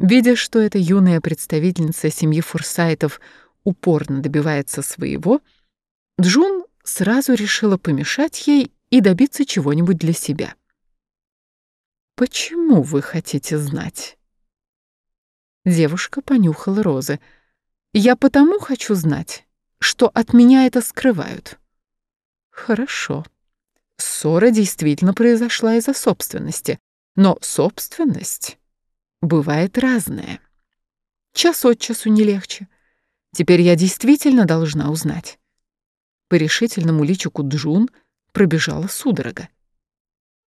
Видя, что эта юная представительница семьи Форсайтов упорно добивается своего, Джун сразу решила помешать ей и добиться чего-нибудь для себя. «Почему вы хотите знать?» Девушка понюхала розы. «Я потому хочу знать, что от меня это скрывают». «Хорошо. Ссора действительно произошла из-за собственности, но собственность бывает разная. Час от часу не легче. Теперь я действительно должна узнать». По решительному личику Джун пробежала судорога.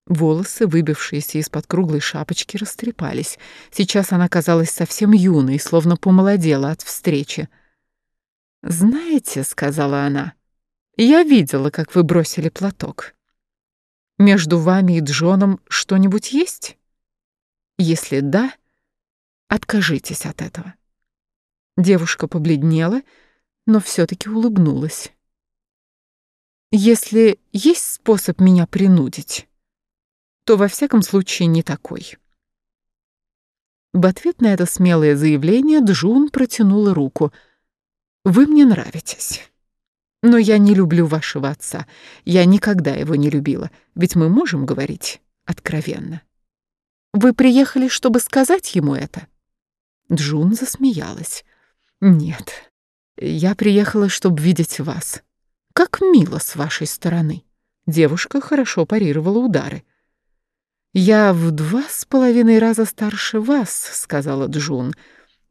Волосы, выбившиеся из-под круглой шапочки, растрепались. Сейчас она казалась совсем юной, словно помолодела от встречи. «Знаете», — сказала она, — «я видела, как вы бросили платок. Между вами и Джоном что-нибудь есть? Если да, откажитесь от этого». Девушка побледнела, но все таки улыбнулась. «Если есть способ меня принудить...» то во всяком случае не такой. В ответ на это смелое заявление Джун протянула руку. «Вы мне нравитесь. Но я не люблю вашего отца. Я никогда его не любила, ведь мы можем говорить откровенно. Вы приехали, чтобы сказать ему это?» Джун засмеялась. «Нет, я приехала, чтобы видеть вас. Как мило с вашей стороны». Девушка хорошо парировала удары. «Я в два с половиной раза старше вас», — сказала Джун,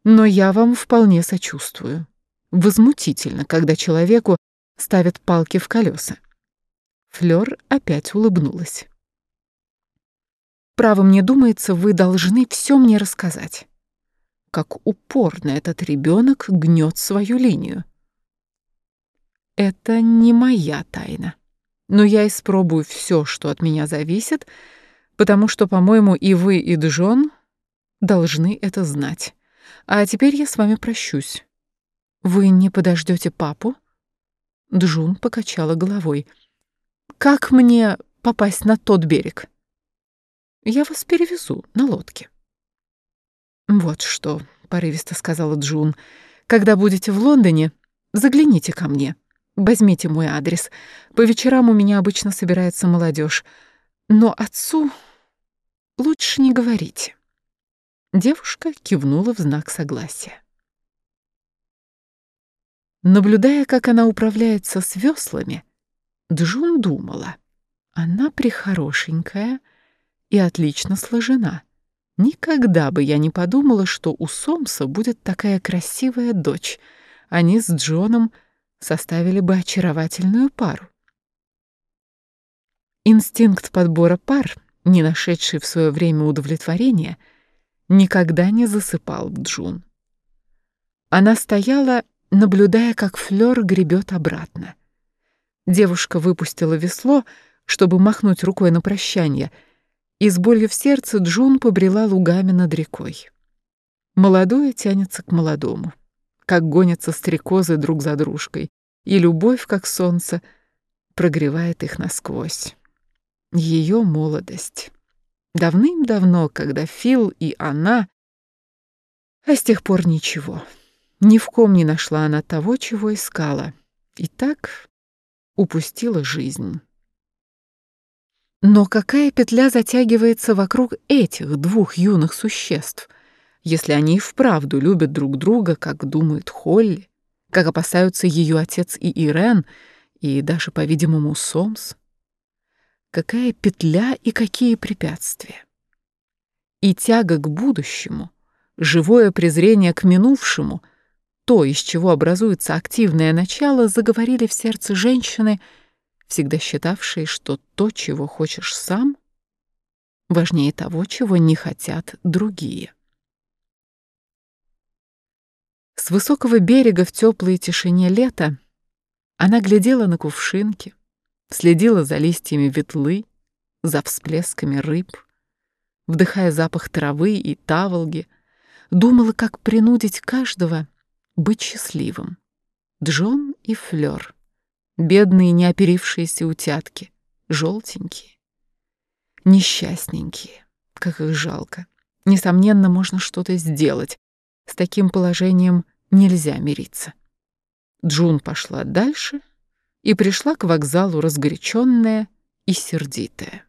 «но я вам вполне сочувствую. Возмутительно, когда человеку ставят палки в колеса». Флёр опять улыбнулась. «Право мне думается, вы должны все мне рассказать. Как упорно этот ребенок гнет свою линию. Это не моя тайна, но я испробую все, что от меня зависит, — потому что, по-моему, и вы, и Джон должны это знать. А теперь я с вами прощусь. Вы не подождете папу? Джун покачала головой. Как мне попасть на тот берег? Я вас перевезу на лодке. Вот что, порывисто сказала Джун. Когда будете в Лондоне, загляните ко мне. Возьмите мой адрес. По вечерам у меня обычно собирается молодежь. Но отцу Лучше не говорите. Девушка кивнула в знак согласия. Наблюдая, как она управляется с веслами, Джун думала, она прихорошенькая и отлично сложена. Никогда бы я не подумала, что у Сомса будет такая красивая дочь. Они с Джоном составили бы очаровательную пару. Инстинкт подбора пар — не нашедший в свое время удовлетворения, никогда не засыпал Джун. Она стояла, наблюдая, как Флёр гребет обратно. Девушка выпустила весло, чтобы махнуть рукой на прощание, и с болью в сердце Джун побрела лугами над рекой. Молодое тянется к молодому, как гонятся стрекозы друг за дружкой, и любовь, как солнце, прогревает их насквозь ее молодость. Давным-давно, когда Фил и она... А с тех пор ничего. Ни в ком не нашла она того, чего искала. И так упустила жизнь. Но какая петля затягивается вокруг этих двух юных существ, если они и вправду любят друг друга, как думает Холли, как опасаются ее отец и Ирен, и даже, по-видимому, Сомс? какая петля и какие препятствия. И тяга к будущему, живое презрение к минувшему, то, из чего образуется активное начало, заговорили в сердце женщины, всегда считавшей, что то, чего хочешь сам, важнее того, чего не хотят другие. С высокого берега в теплой тишине лета она глядела на кувшинки, следила за листьями ветлы, за всплесками рыб, вдыхая запах травы и таволги, думала, как принудить каждого быть счастливым. Джон и Флёр, бедные неоперившиеся утятки, желтенькие, несчастненькие, как их жалко. Несомненно, можно что-то сделать. С таким положением нельзя мириться. Джун пошла дальше и пришла к вокзалу разгоряченная и сердитая.